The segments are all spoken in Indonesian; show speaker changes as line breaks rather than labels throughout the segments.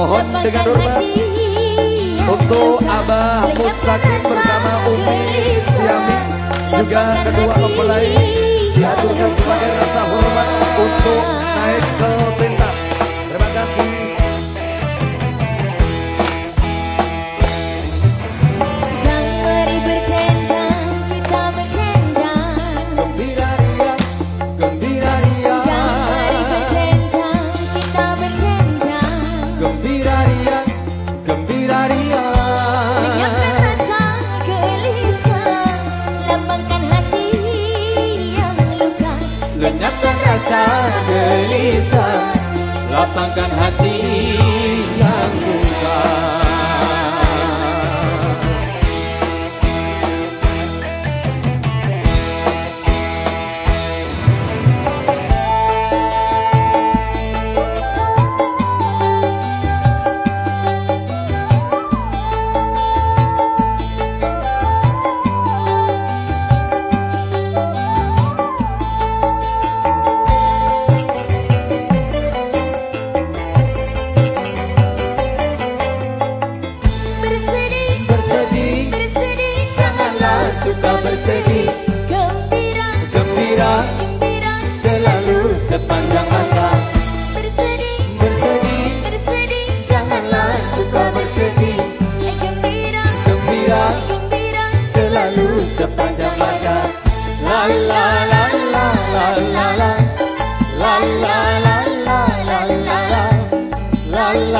dengan hormat untuk Abah Mustaqim bersama Umi Siami juga kedua mempelai diaturkan sebagai rasa hormat
Lenyapkan rasa gelisah Lapangkan hati yang bersedih
Gembira,
Gembira
gembira.
selalu sepanjang masa.
Bersedih,
Bersedih.
bersedih.
Janganlah suka bersedih.
Gembira,
Gembira
gembira.
selalu sepanjang masa. La la la la La la la. La la la la La la. La la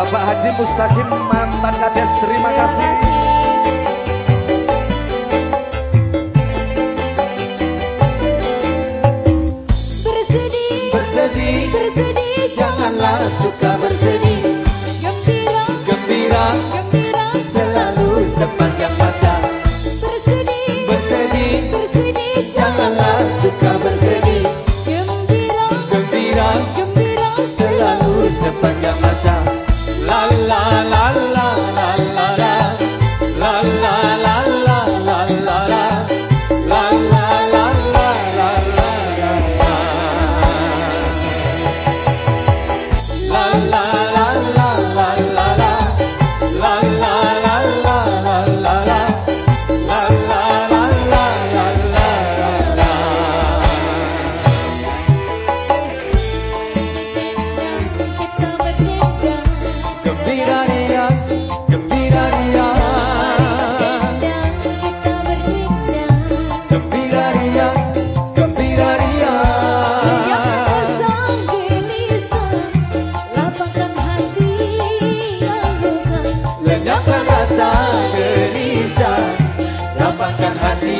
Bapak Haji Mustaqim mantan kades terima kasih.
Bersedih,
Bersedih,
bersedih
janganlah suka bersedih
rasa gelisah Lapangkan hati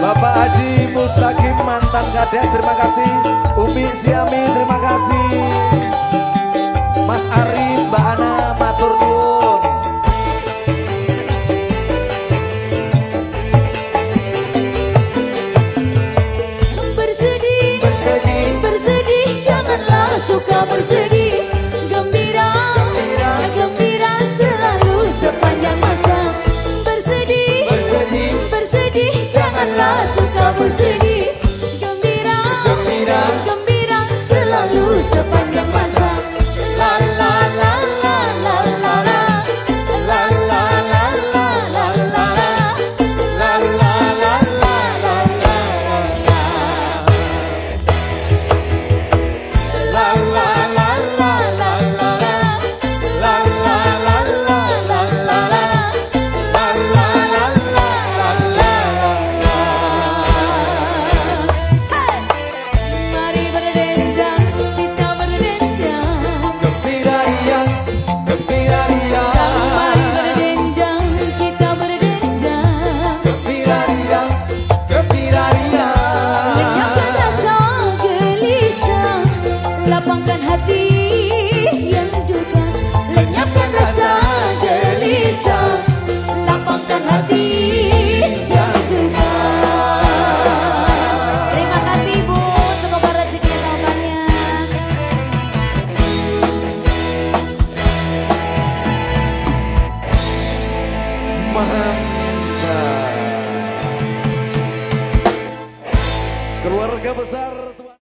Bapak Haji Mustaqim mantan terima kasih. Umi Siami terima kasih. Mas Arif janganlah suka bersegi